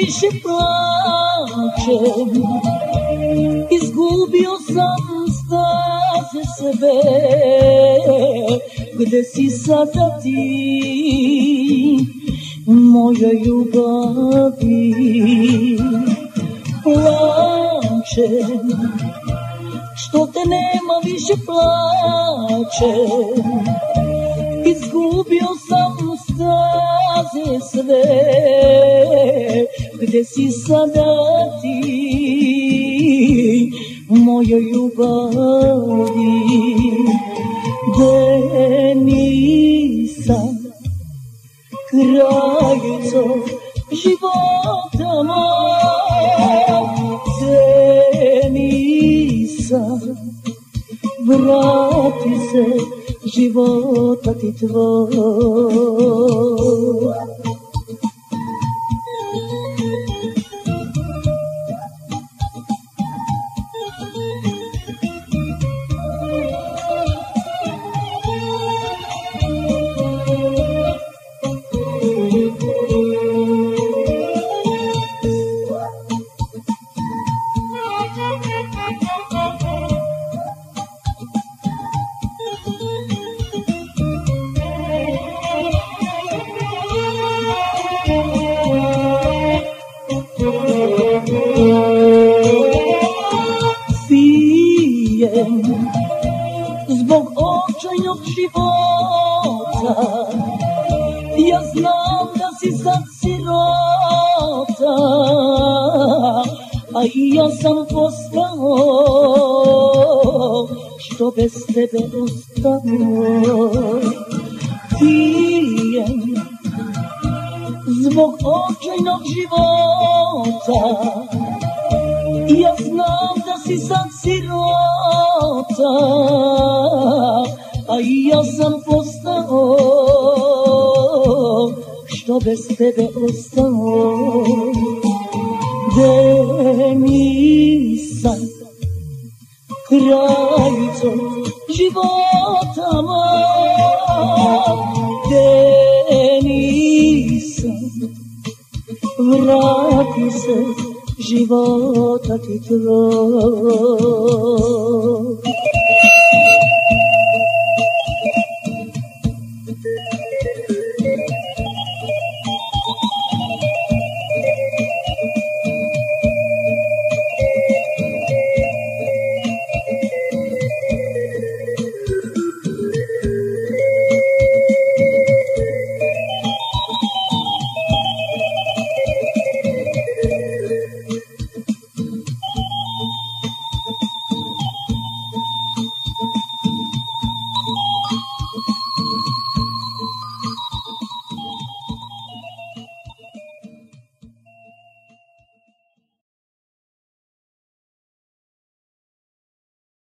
više plačem Izgubio sam staze sebe. Gde si sada ti? Moja ljubavi. Plačem Što te nema više plačem Izgubio sam staze sve Gde si sada ti Moja ljubavi? Gde nisam Kraljico života moj Gde nisam Vrati se života ti tvoj očajnog života. Ja znam da si sad sirota a i ja sam postao što bez tebe ostao pijem zbog očajnog života. Ja znam da si sad sirota, a i ja sam postao, što bez tebe ostao. Gde nisam kraljico života moj, gde nisam vrati se života ti tvoj.